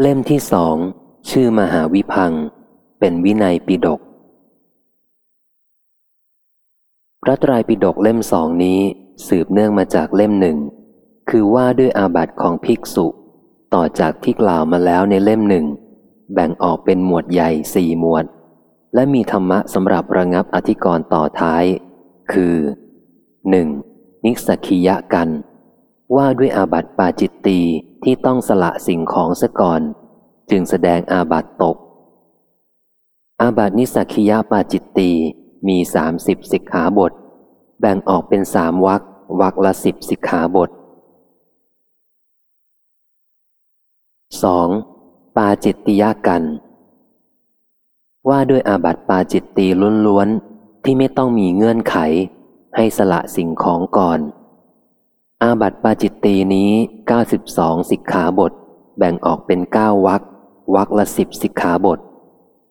เล่มที่สองชื่อมหาวิพัง เป็นวินัยปิฎกพระตรายปิฎกเล่มสองนี้สืบเนื่องมาจากเล่มหนึ่ง คือว่าด้วยอาบัติของภิกษุ ต่อจากที่กล่าวมาแล้วในเล่มหนึ่ง แบ่งออกเป็นหมวดใหญ่สี่หมวด และมีธรรมะสำหรับระงับอธิกรณ์ต่อท้าย คือ 1. นิสสกิยะกัน ว่าด้วยอาบัติปาจิตตีที่ต้องสละสิ่งของซะก่อน จึงแสดงอาบัติตก อาบัตินิสักิยาปาจิตตีมีสามสิบสิกขาบท แบ่งออกเป็นสามวักวักละสิบสิกขาบท 2. ปาจิตติยากัน ว่าด้วยอาบัติปาจิตตีล้วนๆ ที่ไม่ต้องมีเงื่อนไข ให้สละสิ่งของก่อน อาบัติปาจิตตีนี้ 92 สิกขาบท แบ่งออกเป็น 9 วักวักละสิบสิกขาบท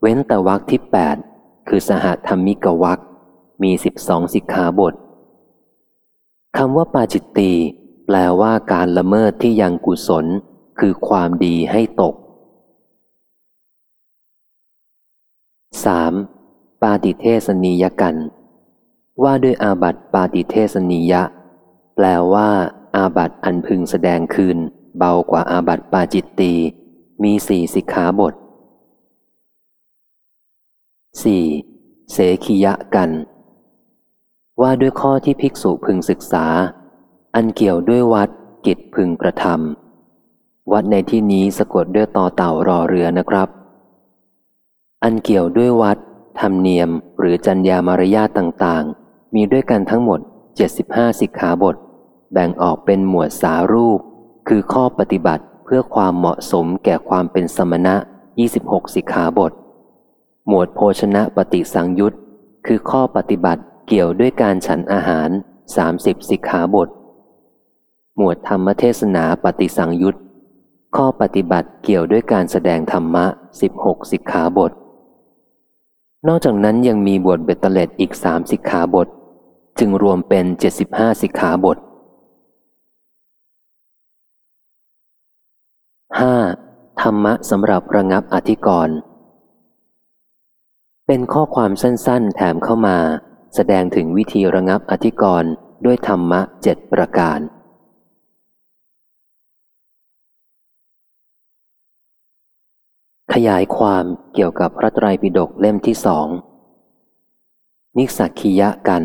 เว้นแต่วักที่ 8 คือสหธรรมิกวักมี 12 สิกขาบทคำว่าปาจิตตีแปลว่าการละเมิดที่ยังกุศล คือความดีให้ตก 3. ปาติเทสนียกัน ว่าด้วยอาบัติปาติเทสนียะ แปลว่า อาบัตอันพึงแสดงคืน เบากว่าอาบัตปาจิตตี มีสี่สิกขาบท 4. เสขียะกัน ว่าด้วยข้อที่ภิกษุพึงศึกษา อันเกี่ยวด้วยวัดกิจพึงกระทำวัดในที่นี้สะกดด้วยต่อเต่ารอเรือนะครับ อันเกี่ยวด้วยวัด ธรรมเนียมหรือจัญญามารยาทต่างๆ มีด้วยกันทั้งหมด 75 สิกขาบท แบ่งออกเป็นหมวดสารูป คือข้อปฏิบัติเพื่อความเหมาะสมแก่ความเป็นสมณะ 26 สิกขาบท หมวดโภชนะปฏิสังยุตคือข้อปฏิบัติเกี่ยวด้วยการฉันอาหาร 30 สิกขาบท หมวดธรรมเทศนาปฏิสังยุตข้อปฏิบัติเกี่ยวด้วยการแสดงธรรมะ 16 สิกขาบท นอกจากนั้นยังมีบทเบ็ดเตล็ดอีกสามสิกขาบท จึงรวมเป็น 75 สิกขาบท 5. ธรรมะสำหรับระงับอธิกรณ์เป็นข้อความสั้นๆ แถมเข้ามา แสดงถึงวิธีระงับอธิกรณ์ด้วยธรรมะเจ็ดประการ ขยายความเกี่ยวกับพระไตรปิฎกเล่มที่สองนิสักคียะกัน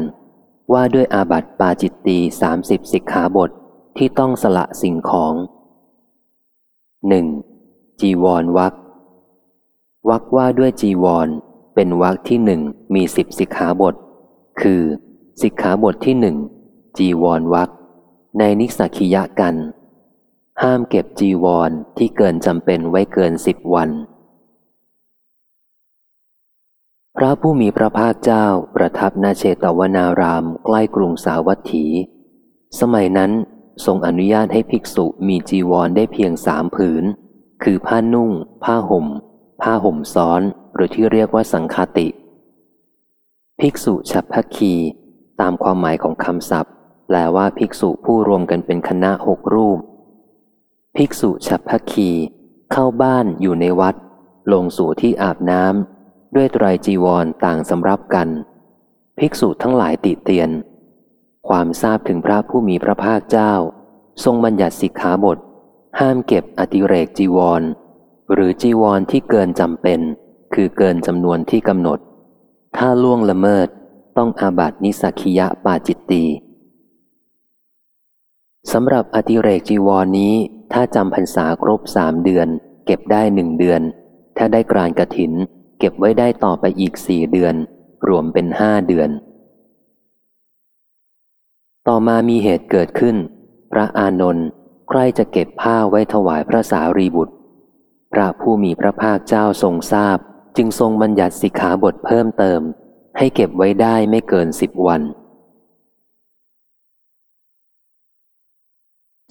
ว่าด้วยอาบัติปาจิตตีสามสิบสิกขาบทที่ต้องสละสิ่งของหนึ่งจีวรวักวักว่าด้วยจีวร เป็นวักที่หนึ่งมีสิบสิกขาบท คือสิกขาบทที่หนึ่งจีวรวักในนิสักิยะกัน ห้ามเก็บจีวรที่เกินจำเป็นไว้เกินสิบวัน พระผู้มีพระภาคเจ้าประทับนาเชตวนารามใกล้กรุงสาวัตถี สมัยนั้นทรงอนุญาตให้ภิกษุมีจีวรได้เพียงสามผืน คือผ้านุ่ง ผ้าห่ม ผ้าห่มซ้อน หรือที่เรียกว่าสังคติ ภิกษุฉัพพคี ตามความหมายของคำศัพท์ แปลว่าภิกษุผู้รวมกันเป็นคณะหกรูป ภิกษุฉัพพคี เข้าบ้านอยู่ในวัด ลงสู่ที่อาบน้ำ ด้วยไตรจีวรต่างสำรับกัน ภิกษุทั้งหลายติเตียน ความทราบถึงพระผู้มีพระภาคเจ้า ทรงบัญญัติสิกขาบท ห้ามเก็บอติเรกจีวร หรือจีวรที่เกินจำเป็น คือเกินจำนวนที่กำหนด ถ้าล่วงละเมิดต้องอาบัตินิสักิยะปาจิตตีสำหรับอติเรกจีวรนนี้ถ้าจำพรรษาครบสามเดือน เก็บได้หนึ่งเดือน ถ้าได้กรานกระถิน เก็บไว้ได้ต่อไปอีกสี่เดือน รวมเป็นห้าเดือน ต่อมามีเหตุเกิดขึ้น พระอานนท์ใครจะเก็บผ้าไว้ถวายพระสารีบุตร พระผู้มีพระภาคเจ้าทรงทราบ จึงทรงบัญญัติสิกขาบทเพิ่มเติม ให้เก็บไว้ได้ไม่เกินสิบวัน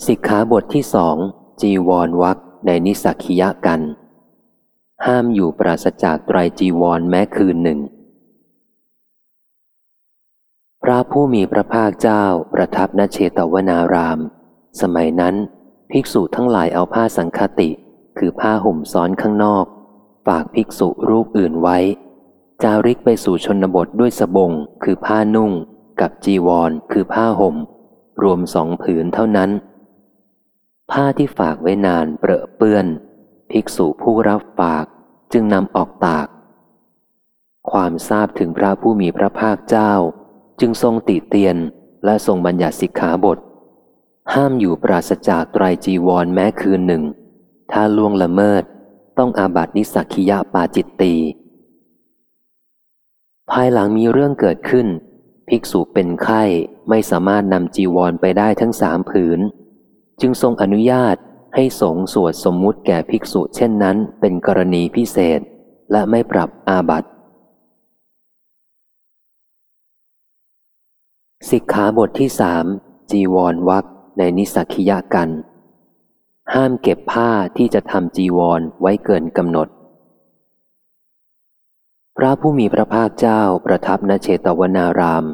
สิกขาบทที่สองจีวรวักในนิสักคียะกัน ห้ามอยู่ปราศจากไตรจีวรแม้คืนหนึ่ง พระผู้มีพระภาคเจ้าประทับณเชตวนาราม สมัยนั้น ภิกษุทั้งหลายเอาผ้าสังคติ คือผ้าห่มซ้อนข้างนอก ฝากภิกษุรูปอื่นไว้ จาริกไปสู่ชนบทด้วยสบง คือผ้านุ่ง กับจีวร คือผ้าห่ม รวมสองผืนเท่านั้น ผ้าที่ฝากไว้นานเปรอะเปื้อน ภิกษุผู้รับฝากจึงนำออกตาก ความทราบถึงพระผู้มีพระภาคเจ้า จึงทรงติเตียนและทรงบัญญัติสิกขาบท ห้ามอยู่ปราศจากไตรจีวรแม้คืนหนึ่ง ถ้าล่วงละเมิดต้องอาบัตินิสักคิยะปาจิตตีภายหลังมีเรื่องเกิดขึ้น ภิกษุเป็นไข้ไม่สามารถนำจีวรไปได้ทั้งสามผืน จึงทรงอนุญาต ให้สงสวดสมมุติแก่ภิกษุเช่นนั้นเป็นกรณีพิเศษ และไม่ปรับอาบัติสิกขาบทที่สามจีวรวักในนิสักิยะกัน ห้ามเก็บผ้าที่จะทำจีวรไว้เกินกำหนด พระผู้มีพระภาคเจ้าประทับณเชตวนาราม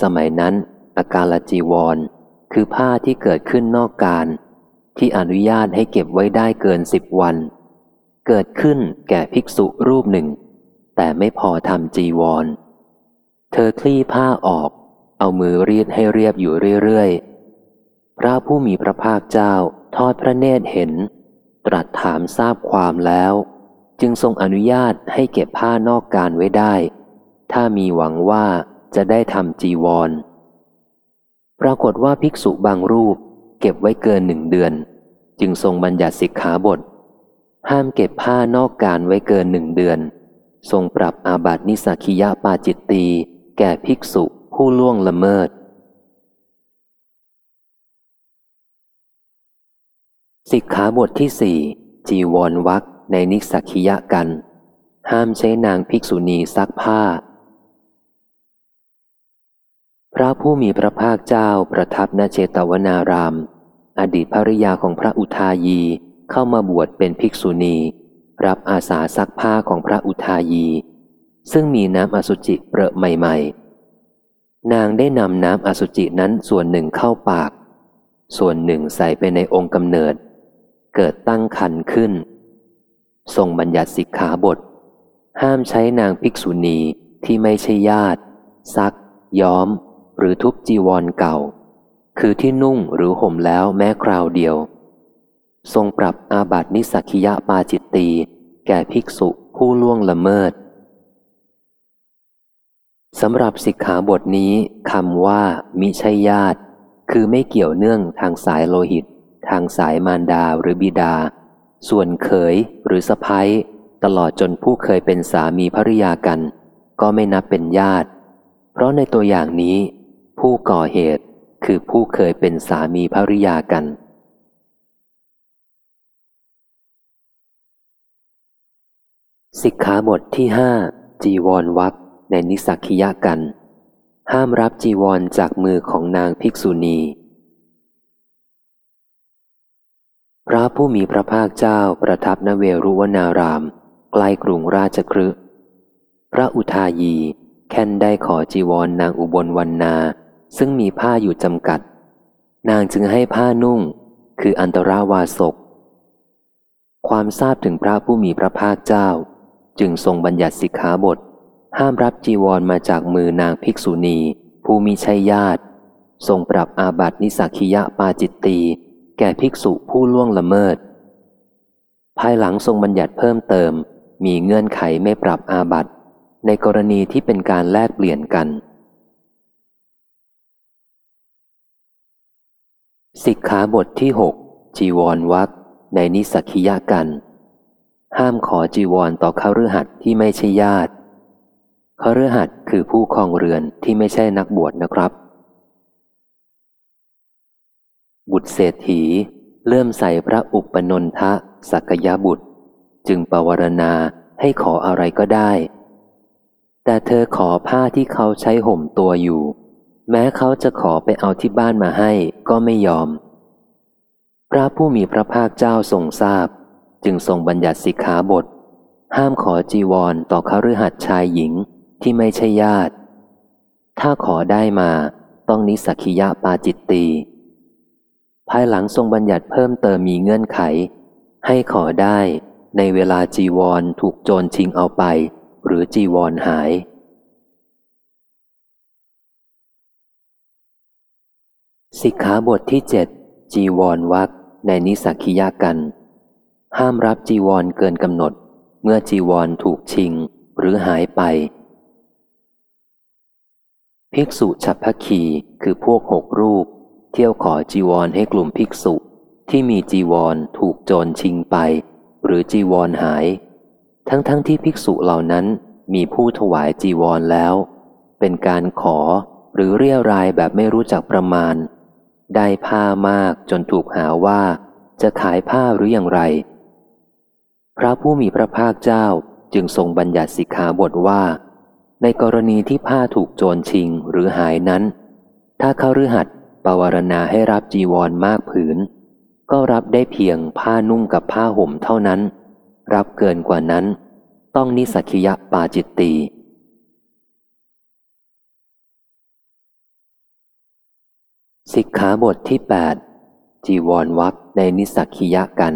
สมัยนั้นอาการลจีวร คือผ้าที่เกิดขึ้นนอกการ ที่อนุญาตให้เก็บไว้ได้เกินสิบวัน เกิดขึ้นแก่ภิกษุรูปหนึ่ง แต่ไม่พอทำจีวร เธอคลี่ผ้าออก เอามือรีดให้เรียบอยู่เรื่อยๆ พระผู้มีพระภาคเจ้าทอดพระเนตรเห็น ตรัสถามทราบความแล้ว จึงทรงอนุญาตให้เก็บผ้านอกการไว้ได้ ถ้ามีหวังว่าจะได้ทำจีวร ปรากฏว่าภิกษุบางรูป เก็บไว้เกินหนึ่งเดือน จึงทรงบัญญัติสิกขาบท ห้ามเก็บผ้านอกการไว้เกินหนึ่งเดือน ทรงปรับอาบัตินิสักิยะปาจิตตีแก่ภิกษุผู้ล่วงละเมิด สิกขาบทที่สี่จีวรวักในนิสักิยะกัน ห้ามใช้นางภิกษุณีซักผ้า พระผู้มีพระภาคเจ้าประทับณเจตวนาราม อดีตภริยาของพระอุทายีเข้ามาบวชเป็นภิกษุณี รับอาสาซักผ้าของพระอุทายี ซึ่งมีน้ำอสุจิเปรอะใหม่ๆ นางได้นำน้ำอสุจินั้นส่วนหนึ่งเข้าปาก ส่วนหนึ่งใส่ไปในองค์กำเนิด เกิดตั้งคันขึ้น ทรงบัญญัติสิกขาบท ห้ามใช้นางภิกษุณีที่ไม่ใช่ญาติ ซัก ย้อม หรือทุบจีวรเก่า คือที่นุ่งหรือห่มแล้วแม้คราวเดียว ทรงปรับอาบัตินิสักิยะปาจิตตีแก่ภิกษุผู้ล่วงละเมิดสำหรับสิกขาบทนี้คำว่า มิใช่ญาติ คือไม่เกี่ยวเนื่องทางสายโลหิต ทางสายมารดาหรือบิดา ส่วนเขยหรือสะพ้ยตลอดจนผู้เคยเป็นสามีภริยากัน ก็ไม่นับเป็นญาติ เพราะในตัวอย่างนี้ ผู้ก่อเหตุคือผู้เคยเป็นสามีภริยากัน สิกขาบทที่ห้าจีวรวักในนิสักิยะกัน ห้ามรับจีวรจากมือของนางภิกษุณี พระผู้มีพระภาคเจ้าประทับนเวรุวนาราม ใกล้กรุงราชครึพระอุทายีแค่นได้ขอจีวรนนางอุบลวันนา ซึ่งมีผ้าอยู่จำกัด นางจึงให้ผ้านุ่ง คืออันตราวาสก ความทราบถึงพระผู้มีพระภาคเจ้า จึงทรงบัญญัติสิกขาบท ห้ามรับจีวรมาจากมือนางภิกษุณี ผู้มีชัยญาติ ทรงปรับอาบัตินิสักิยะปาจิตตีแก่ภิกษุผู้ล่วงละเมิด ภายหลังทรงบัญญัติเพิ่มเติม มีเงื่อนไขไม่ปรับอาบัติในกรณีที่เป็นการแลกเปลี่ยนกัน สิกขาบทที่หกจีวรวักในนิสักิยะกัน ห้ามขอจีวรต่อข้ารือหัดที่ไม่ใช่ญาติคฤหัสถ์คือผู้ครองเรือนที่ไม่ใช่นักบวชนะครับ บุตรเศรษฐีเลื่อมใส่พระอุปนนทะสักยบุตร จึงปวารณาให้ขออะไรก็ได้ แต่เธอขอผ้าที่เขาใช้ห่มตัวอยู่ แม้เขาจะขอไปเอาที่บ้านมาให้ก็ไม่ยอม พระผู้มีพระภาคเจ้าทรงทราบ จึงทรงบัญญัติสิกขาบท ห้ามขอจีวรต่อคฤหัสถ์ชายหญิงที่ไม่ใช่ญาติ ถ้าขอได้มาต้องนิสักิยะปาจิตตี ภายหลังทรงบัญญัติเพิ่มเติมมีเงื่อนไข ให้ขอได้ในเวลาจีวรถูกโจรชิงเอาไป หรือจีวรหาย สิกขาบทที่เจ็ดจีวรวักในนิสักิยากัน ห้ามรับจีวรเกินกำหนด เมื่อจีวรถูกชิงหรือหายไป ภิกษุฉัพพคีคือพวกหกรูป เที่ยวขอจีวรให้กลุ่มภิกษุที่มีจีวรถูกโจรชิงไป หรือจีวรหาย ทั้งๆทที่ภิกษุเหล่านั้นมีผู้ถวายจีวรแล้ว เป็นการขอหรือเรียรายแบบไม่รู้จักประมาณ ได้ผ้ามากจนถูกหาว่า จะขายผ้าหรืออย่างไร พระผู้มีพระภาคเจ้าจึงทรงบัญญัติสิกขาบทว่า ในกรณีที่ผ้าถูกโจรชิงหรือหายนั้น ถ้าเขาฤหัสปวารณาให้รับจีวรมากผืน ก็รับได้เพียงผ้านุ่งกับผ้าห่มเท่านั้น รับเกินกว่านั้น ต้องนิสักิยะปาจิตตี สิกขาบทที่ 8 จีวรวักในนิสักคิยะกัน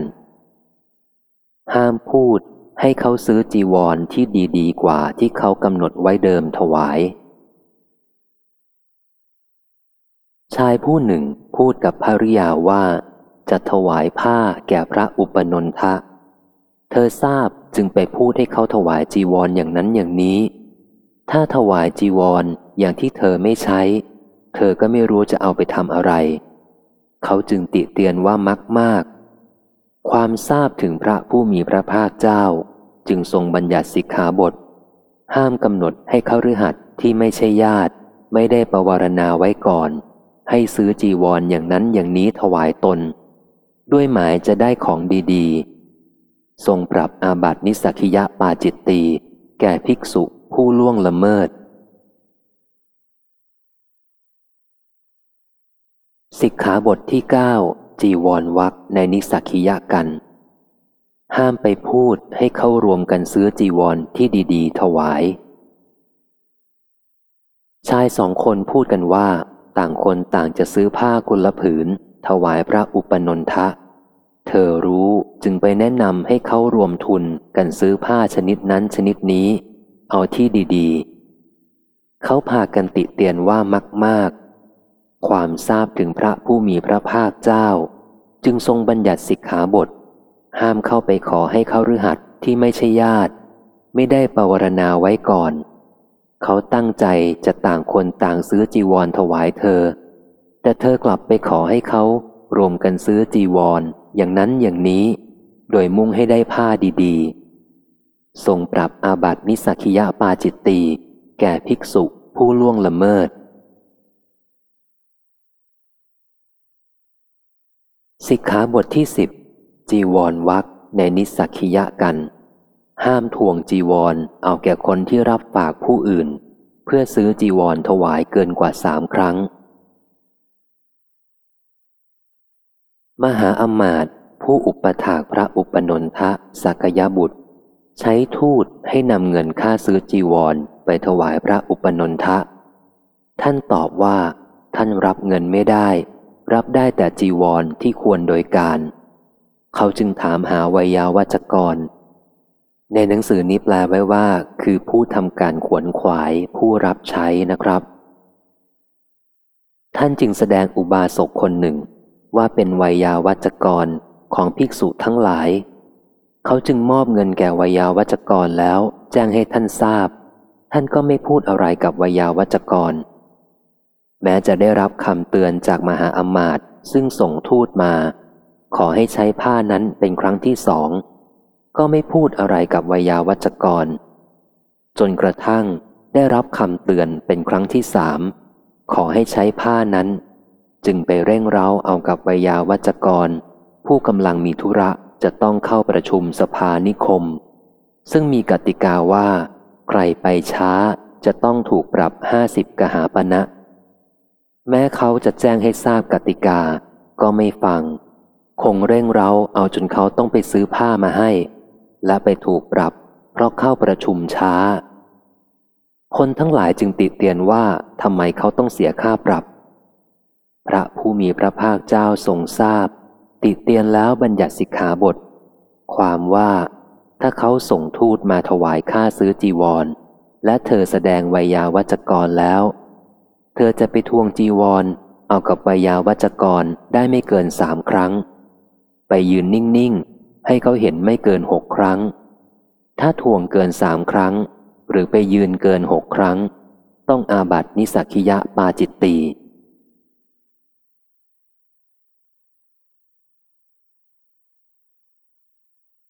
ห้ามพูดให้เขาซื้อจีวรที่ดีๆ กว่าที่เขากำหนดไว้เดิมถวาย ชายผู้หนึ่งพูดกับภริยาว่า จะถวายผ้าแก่พระอุปนนทะ เธอทราบจึงไปพูดให้เขาถวายจีวรออย่างนั้นอย่างนี้ ถ้าถวายจีวรออย่างที่เธอไม่ใช้ เธอก็ไม่รู้จะเอาไปทำอะไร เขาจึงติเตียนว่ามักมาก ความทราบถึงพระผู้มีพระภาคเจ้า จึงทรงบัญญัติสิกขาบท ห้ามกำหนดให้เขาฤหัสที่ไม่ใช่ญาติ ไม่ได้ประวารณาไว้ก่อน ให้ซื้อจีวรออย่างนั้นอย่างนี้ถวายตน ด้วยหมายจะได้ของดีๆ ทรงปรับอาบัตินิสักิยะปาจิตตีแก่ภิกษุผู้ล่วงละเมิด สิกขาบทที่เก้าจีวรวักในนิสักิยะกัน ห้ามไปพูดให้เข้ารวมกันซื้อจีวรที่ดี ๆ ถวาย ชายสองคนพูดกันว่า ต่างคนต่างจะซื้อผ้ากุลผืน ถวายพระอุปนนทะ เธอรู้จึงไปแนะนำให้เขารวมทุนกันซื้อผ้าชนิดนั้นชนิดนี้ เอาที่ดี ๆ เขาพากันติเตียนว่ามากมาก ความทราบถึงพระผู้มีพระภาคเจ้า จึงทรงบัญญัติสิกขาบท ห้ามเข้าไปขอให้เขาฤหัสที่ไม่ใช่ญาติ ไม่ได้ปวารณาไว้ก่อน เขาตั้งใจจะต่างคนต่างซื้อจีวรถวายเธอ แต่เธอกลับไปขอให้เขารวมกันซื้อจีวรออย่างนั้นอย่างนี้ โดยมุ่งให้ได้ผ้าดีๆ ทรงปรับอาบัตินิสักิยาปาจิตตีแก่ภิกษุผู้ล่วงละเมิด สิกขาบทที่สิบจีวรวักในนิสักิยะกัน ห้ามทวงจีวรเอาแก่คนที่รับฝากผู้อื่น เพื่อซื้อจีวรถวายเกินกว่าสามครั้ง มหาอมาตผู้อุปถากพระอุปนนทะสักยบุตร ใช้ทูตให้นำเงินค่าซื้อจีวรไปถวายพระอุปนนทะ ท่านตอบว่า ท่านรับเงินไม่ได้ รับได้แต่จีวรที่ควรโดยการ เขาจึงถามหาวยาวัจกร ในหนังสือนี้แปลไว้ว่า คือผู้ทำการขวนขวายผู้รับใช้นะครับ ท่านจึงแสดงอุบาสกคนหนึ่ง ว่าเป็นวยาวัจกรของภิกษุทั้งหลาย เขาจึงมอบเงินแก่วยาวัจกรแล้ว แจ้งให้ท่านทราบ ท่านก็ไม่พูดอะไรกับวยาวัจกร แม้จะได้รับคำเตือนจากมหาอมาตย์ซึ่งส่งทูตมา ขอให้ใช้ผ้านั้นเป็นครั้งที่สอง ก็ไม่พูดอะไรกับวยาวัจกร จนกระทั่งได้รับคำเตือนเป็นครั้งที่สามขอให้ใช้ผ้านั้น จึงไปเร่งเร้าเอากับวยาวัจกร ผู้กำลังมีธุระจะต้องเข้าประชุมสภานิคม ซึ่งมีกติกาว่า ใครไปช้าจะต้องถูกปรับห้าสิบกหาปณะนะ แม้เขาจะแจ้งให้ทราบกติกา ก็ไม่ฟัง คงเร่งเร้าเอาจนเขาต้องไปซื้อผ้ามาให้ และไปถูกปรับ เพราะเข้าประชุมช้า คนทั้งหลายจึงติเตียนว่าทำไมเขาต้องเสียค่าปรับ พระผู้มีพระภาคเจ้าทรงทราบ ติเตียนแล้วบัญญัติสิกขาบท ความว่าถ้าเขาส่งทูตมาถวายค่าซื้อจีวร และเธอแสดงไวยาวัจกรแล้ว เธอจะไปทวงจีวร เอากับไวยาวัจกรได้ไม่เกินสามครั้ง ไปยืนนิ่ง ๆ ให้เขาเห็นไม่เกินหกครั้ง ถ้าทวงเกินสามครั้ง หรือไปยืนเกินหกครั้ง ต้องอาบัตินิสักิยะปาจิตตี